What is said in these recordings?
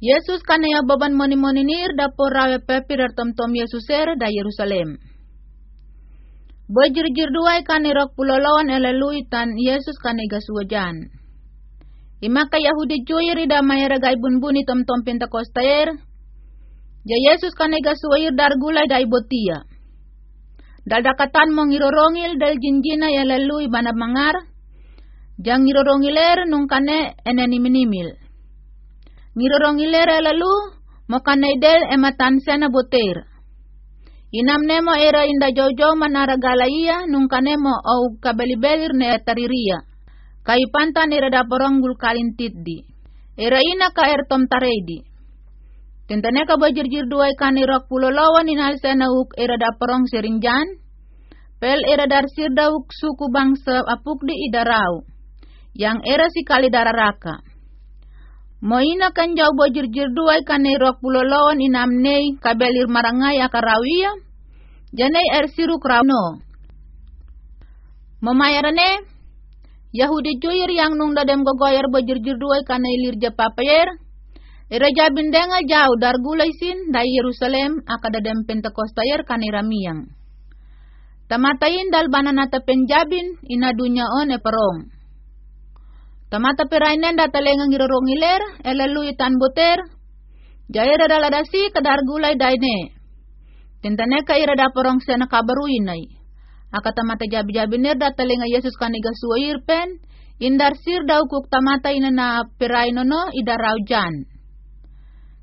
Yesus kanaya baban moni-moni nir dapor rawe pepir tom-tom Yesuser da Yerusalem. Bajir-jir duai kanirok pulolawan elalui tan Yesus kaniga suwajan. Imaka Yahudi joyer ida mayara gaibun buni tom-tom Pentakostayer. Ja Yesus kaniga suwair dar gulai da ibotia. Dal dakatan mong irorongil dal jinjina elalui banab mangar. Jang irorongil nung kane eneni minimil. Ngirorong ilera lalu mokanaidel ematan sena boter. Inam nemo era inda jojo manara galaia nung kanemo au kabelibelir ne tariria. Kai pantan era daporong kalin tiddi. Era ina ka er tom taredi. Tentane ka bajirjir dua ikan irok pulo lawan inal sena uk era daporong serinjan. Pel era dar dauk suku bangsa apuk di idarau. Yang era si kali dararaka. Moina kan jau bojir jir duai kan rok pulolawan inam nei kabelir marangai akarawia. Janai er siru krauno. Memayarane Yahudi juir yang nung dadem gogoyer bojir jir duai kan ilir japapayer. Ira jabin dengal jauh dar gulai sin dari Yerusalem akadadem Pentakostayer kan iramiang. Tamatain dal bananata penjabin ina dunya one perong. Tamata perainen da talengang irorong iler, elelu itan boter, jaya da ladasi kadar gulai daine. Tentane ka ira da porong sena kabaru inai. Aka tamata jabi jabi ner da talenga Yesus kaniga suair pen, indar sir da ukuk tamata ina na perainono ida raujan.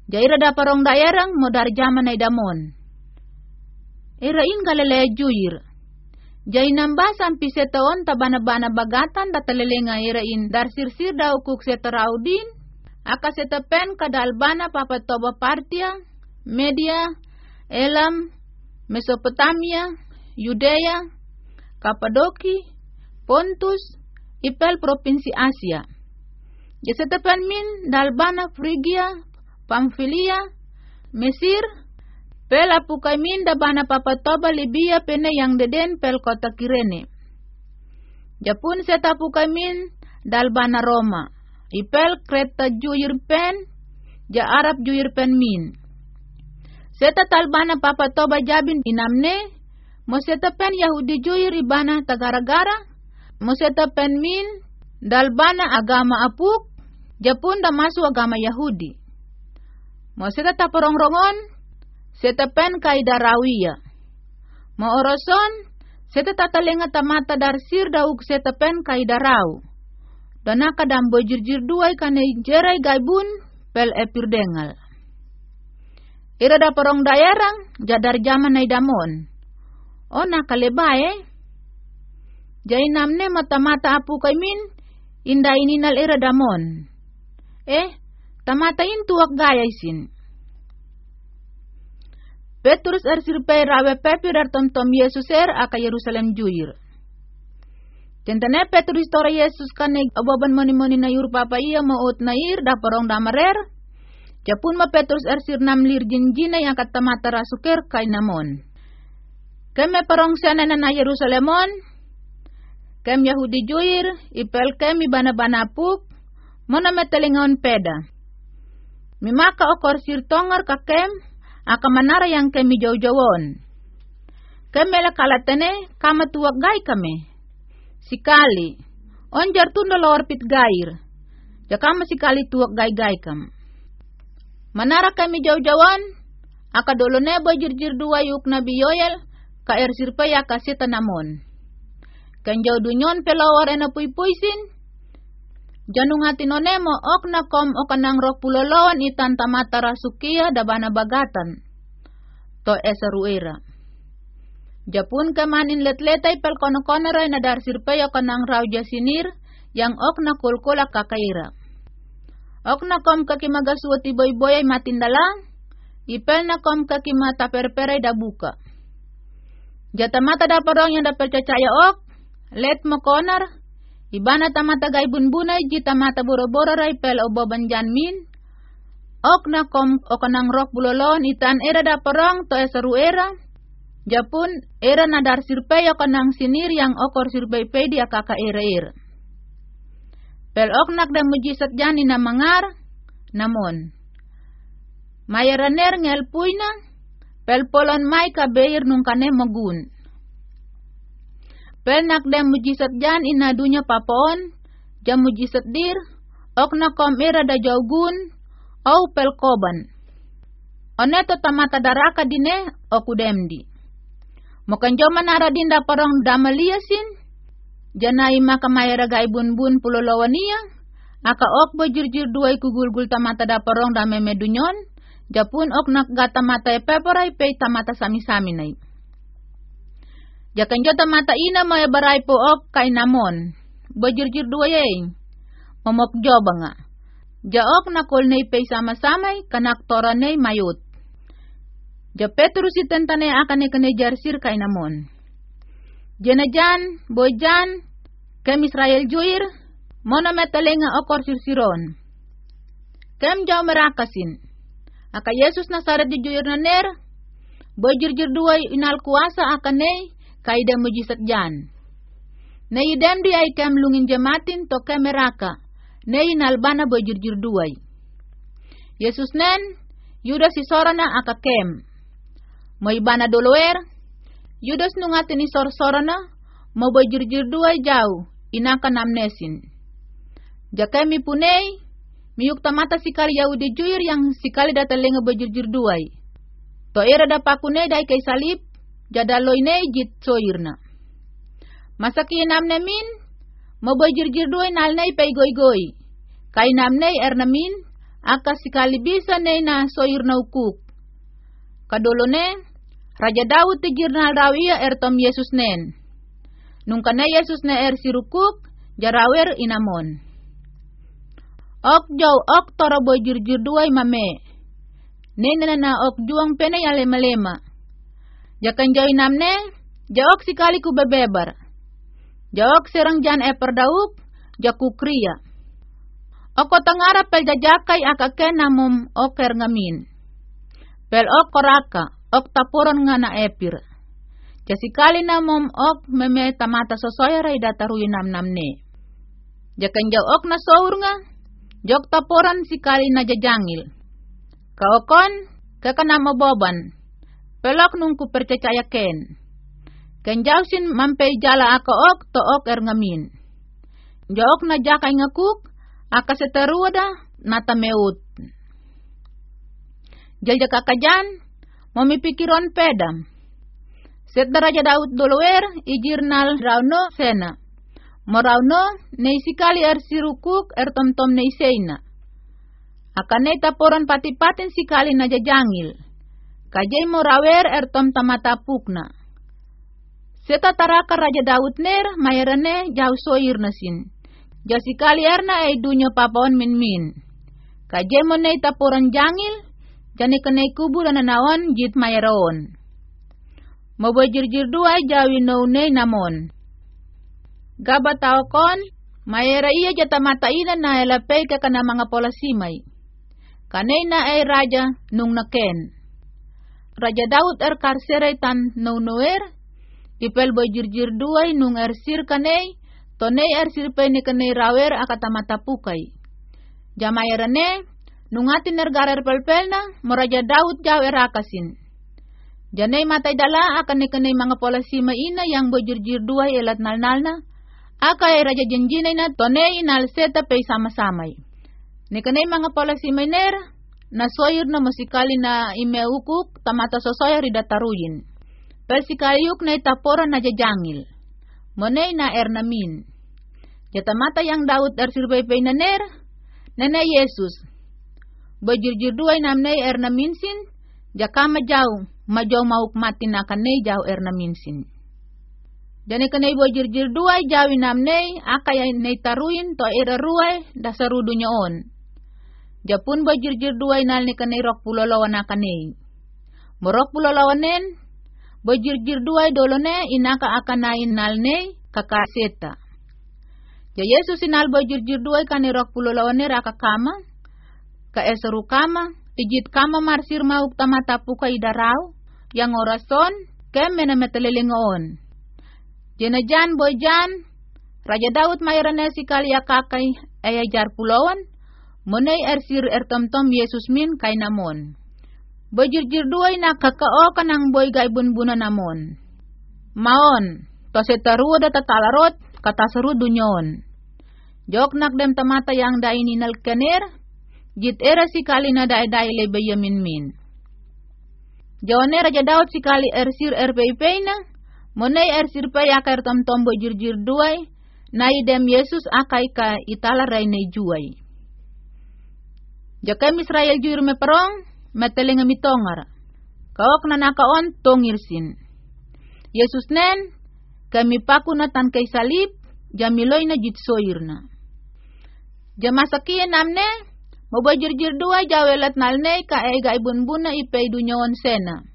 Jaira da porong dayarang modar jaman damon. Ira in galele Jai namba sampi setaon tabana-bana bagatan datalelenga irain dar sirsir da ukuk setaraudin aka kadalbana papatoba partia media elam mesopotamia yudea kapadoki pontus ipel provinsi asia. Jasetapan min dalbana frigia pamfilia mesir Pel apukai minda bana papatoba Libya pene yang deden pel kota Kirene. Japun seta apukai min dal bana Roma. Ipel kereta juir pen, ja Arab juir pen min. Seta talbana papatoba jabin inamne, mo seta pen Yahudi juir ibana tagara-gara, mo seta pen min dalbana agama apuk, Japun da masuk agama Yahudi. Mo seta taporong-rongon, setapen kay darawiya. Maoroson, seta tatalinga tamata dar sir daug setapen kay daraw. Dana kadam bojirjir duay kane jeray gaibun pel epirdengal. Ira da parong dayarang jadar zaman ay damon. O nakalebae. Jay namne mata-mata apu kay min, inda ininal ira damon. Eh, tamatain tuak gayay sin. Petrus er sirpay rawe pepir er tom tom Yesus er aka Yerusalem juir. Tentane Petrus tora Yesus kane aboban moni moni na yur papa iya maut na ir da porong damarer. Japun ma Petrus er sir nam lir jinjina yang kata mata rasuker kay namon. Keme porong sana na Yerusalemon. Kem Yahudi juir, ipel kem ibana bana puk, mona metelingon peda. Mimaka okor sir tongar kakem, aka manara yang kami jauh-jauhon. Kami la kalatene kama tuak gai kami. Sikali, onjar tundo lor pit gair. Jakama sikali tuak gai-gai kam. Manara kami jauh-jauhon, aka dolone bajir-jir dua yuk nabi yoyel, ka er sirpaya ka namon. Kan jauh dunyon pelawar ena pui-puisin, Janung hati nonemo ok na kom ok nang rok pulolon itan tamata rasukia dabana bagatan. To esaruera. Japun kamanin letletay pel kono konoray na kanang raw jasinir yang ok na kulkula kakaira. Ok na kom kakimagasuati boy-boy ay matindalang, ipel na kom kakimata perperay dabuka. Jatamata da parong yang da percaya ok, let mo konar, Ibana tamata gay bunbunay ji tamata boro-boro ray pel obo banjan min. Ok na kom okanang rok bulolon itan era da perang to esaru era. Japun era na dar sirpay okanang sinir yang okor sirpay pedi akaka era era. Pel ok nak da mujisat jani na mangar, namon. Mayeraner ngel puina, pelpolon mai kabeir nung kane magun. Pel nak dem mujisat jan ina dunya papon, jam mujisat dir, ok na kom era da jaugun, au pel koban. Oneto tamata daraka dine, oku demdi. Mokan joman ara dinda parong damaliasin, janai maka mayera gaibun bun pulo lawania, aka ok bojur-jur duai kugul-gul tamata da parong da medunyon, japun ok nak gata mata e peporai pei tamata sami-sami nai. Jakan jota mata ina mo barai po ok kay namon. Bajirjir dua yay. Momok joba nga. Jaok na kol na ipay sama-samay kanak tora na mayut. Ja Petrus itentane akan ni kane jarsir kay namon. Janajan, boyjan, kem Israel juir, mona metalenga okor sirsiron. Kem jaw merakasin. Aka Yesus Nasaret di juir na ner, bojir-jir dua inal kuasa akan nei, kaida mujisat jan. Na idem di ay kem lungin jamatin to kemeraka, na inalbana bojurjur duay. Yesus nen, Yudas isorana aka kem. Mo ibana doloer, Yudas nungatin isor sorana, mo bojurjur duay jauh, inaka namnesin. Jakemi punei, miyuk tamata sikali Yahudi juir yang sikali datalenga bojurjur duay. To era dapakune dai kay salib, jadaloine jit soirna. Masaki namne min, mabajir doy nalnay pay goy goy. Kay namne ernamin, aka sikali bisa ne na soirna ukuk. Kadolo ne, Raja Daud tigir na rawiya ertom Yesus nen. Nung kana Yesus na er sirukuk, jarawer inamon. Ok jaw ok toro mame. Nena na ok juang pene yale malema. Jakan namne, jawak sikali ku bebebar. Jawak serang jan e perdauk, jaku kriya. Oko tangara pel jajakai akake namum oker ngamin. Pel ok koraka, ok tapuron ngana epir. Jasikali namum ok meme tamata sosoya rai dataruy nam namne. Jakan ok na sour nga, jok tapuran sikali na jajangil. Kaokon, kakanama boban, pelok nung ku percaya ken. Kenjausin mampei jala aka ok to ok er ngamin. Jok na jakai ngakuk, aka seteruada nata meut. Jajak akajan, mami pikiron pedam. Set daraja Daud dolower ijirnal rauno sena. Morauno nei sikali er sirukuk er tom tom nei seina. Akane taporan pati-patin sikali na jajangil Kajay mo rawer ertom tamata pukna. Seta taraka Raja Daud ner mayarane jau soir nasin. Jasikali erna ay dunya papaon min min. Kajay mo ne tapuran jangil, jani kanay kubu na nanawan jit mayaroon. Mabajirjir duay jawi no ne namon. Gaba tao kon, iya jata mata ina na elapay ka kana mga polasimay. Kanay na ay raja nung naken. Raja Daud er karserai tan noer, ipel bojirjir duai nung er sir kanei, tonei er sir pene kanei rawer akatamata pukai. Jamayarane, nungatin er garer pelpelna, moraja Daud jaw er akasin. Janay matay dala akan kanei mga polasima ina yang bojirjir duai elat nalnalna, aka ay raja jenjinay na tonei inal seta pay sama-samay. Ni kanay mga polasima iner, nasoyir na musikali na imeukuk tamata sosoya ridataruyin. Persikayuk na itapora na jajangil. Monay na ernamin. Jatamata yang Daud er sirbay na ner, nene Yesus. Bajirjir duay namnay ernaminsin, jaka majaw, majaw mauk mati na kanay jaw ernaminsin. Jani kanay bajirjir duay jawi namnay, akay nay taruin to iraruay, dasarudo on. Japun ba jirjir duay nal ni kanay rok pulolawan na kanay. Morok pulolawanen, ba jirjir duay dolone inaka akanain ne kakaseta. Ya Yesus inal ba jirjir duay kanay rok pulolawane raka kama, ka esaru kama, ijit kama marsir mauk tamatapu ka idaraw, yang orason, kem metelelingoon. Jenajan boyjan, Raja Daud mayarane si kalia kakai ayajar pulauan, Monay ersir ertomtom Yesus min kay namon. Bojirjir duay na kakao kanang boy ga ibunbuna namon. Maon, to se taruo da tatalarot, katasaru dunyon. Jok nak dem tamata yang da ininal kener, jit era si kali na da dai lebe yamin min. Jone raja daud si kali ersir RPP na, monei ersir pe akar tom tom bojirjir duay, na idem Yesus akai ka itala rai juai. Jakem Israel jur me perong, metelinga mitongar. Kawak na nakaon tongirsin. Yesus nen, kami paku na tan kay salib, jamiloy na jitsoirna. Jamasaki namne, mabajir-jir dua jawelat nalne ka ega ibun buna ipay dunyawan sena.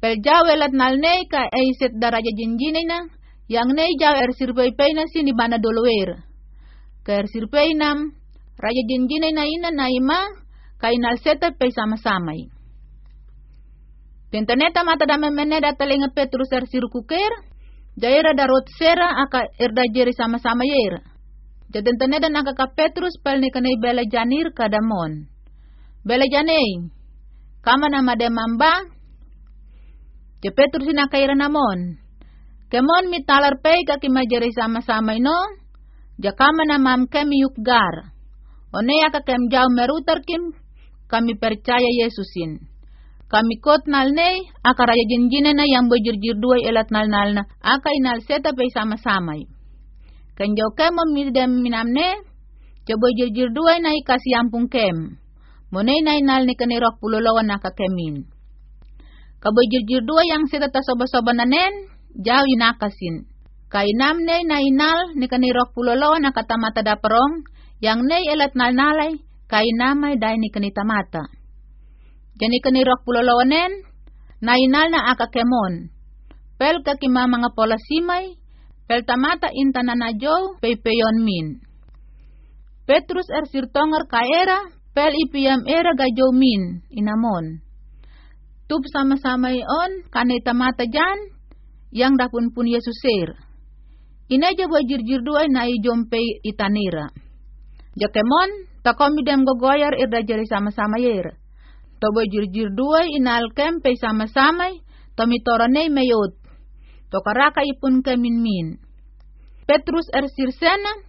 Pel jawelat nalne ka ay set daraja jinjinay na, yang ne jaw er sirpay pay na sinibana dolower. Ka er sirpay nam, raja jinjinay na ina na ima, kainal seta pe sama-samay. Tentaneta mata dame meneda talinga Petrus er sirukuker, jaira darot sera aka erda jeri sama-sama yera. Jatentaneda naka ka Petrus pel ni kanay bela janir kadamon. Bela janay, kama na mademamba, ja Petrus inakaira namon. Kemon mitalar pay kakimajeri sama-sama ino, ja kama na mam kemi yukgar. Onea ka kem jau merutar kim kami percaya Yesusin. Kami kot nalne, aka raya jinjina na yang bejirjir dua elat nal nal na, aka inal seta pe sama-samay. Kanjaw kem midem minamne, coba jirjir dua na ikasi ampung kem. Monay na inal ni kanirok pululawan na kakemin. Kabajirjir dua yang seta tasoba-soba nanen, jauh inakasin. Kainam ne na inal ni kanirok pululawan na katamata daparong, yang ne elat nal nalay, kay namay day ni kanita mata. Jani kanirok pulolonen, nainal na akakemon. Pel kakima mga pola simay, pel tamata inta na najo, pepeyon min. Petrus er sirtongar kaera, pel ipiyam era gajo min, inamon. Tub sama-sama on, kanita mata jan, yang dapun pun Yesuser. Inaja bajir-jir duay na ijompe itanira. Jakemon, Takomi dem gogoyar irda jari sama-sama yer. Tobo jir-jir dua inal kem pe sama-sama, tomi torone meyot. Tokaraka ipun kemin min. Petrus er sirsena,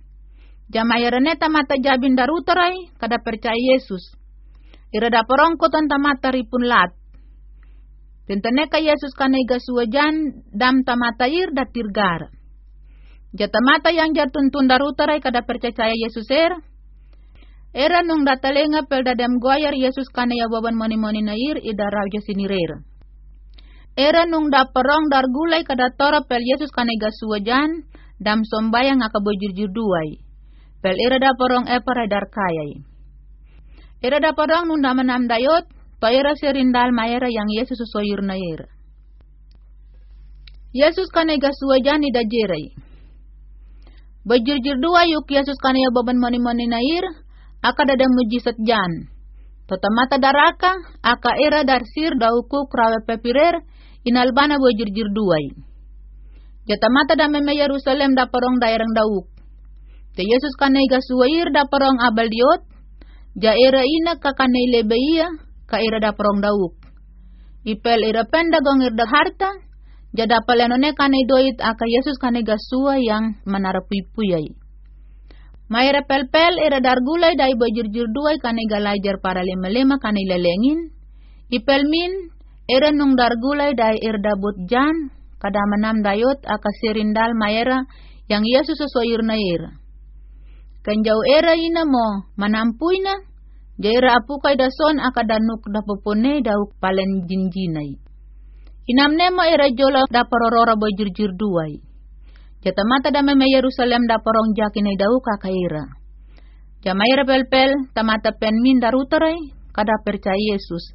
jamayarane tamata jabin darutarai, kada percaya Yesus. Irada porongkoton tamata ripun lat. Tentene ka Yesus kanega suwajan dam tamata ir datirgar. Jatamata yang jatuntun darutarai kada percaya Yesus er, Era nung datalenga pel dadam goyar Yesus kana ya baban moni moni nair ida raja sinirer. Era nung da perong dar gulai kada tora pel Yesus kana gasuajan dam sombayang ngaka bojur duai. Pel era da perong epara dar kayai. Era da perong nung damanam dayot, to era serindal maera yang Yesus soyur nair. Yesus kana gasuajan ida jerai. Bojur dua yuk Yesus kana ya baban moni moni nair, aka dada mujizat jan. Tota mata daraka, aka era darsir dauku krawe pepirer, inalbana bojir-jir duai. Jata mata da meme Yerusalem da parong daerang dauk. Te Yesus kanai gasuwair da parong abal diot, ja era ina ka kanai lebeia, ka era da parong dauk. Ipel era penda gongir da harta, jada palenone kanai doit aka Yesus kanai gasuwa yang manarapui-puyai. Mayra pel-pel ira dargulay day bajir-jir duay kanay galajar para lima-lima kanay lalengin. Ipelmin ira nung dargulay day irdabut jan kadamanam dayot akasirindal mayra yang Yesus sosoyur na ira. Kanjaw era ina mo manampuy na jaira apu kay dason akadanuk dapupune daw palen jinjinay. Inamne mo era jola da parorora bajir-jir duay. Jata mata dame me Yerusalem da porong jakin ay dau kakaira. Jamaira pel-pel tamata pen min darutaray kada percaya Yesus.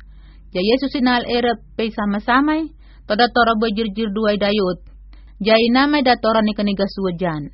Ja Yesus inal era pe sama-samay toda tora bajir-jir duay dayot. Jai namay da tora ni kaniga suwajan.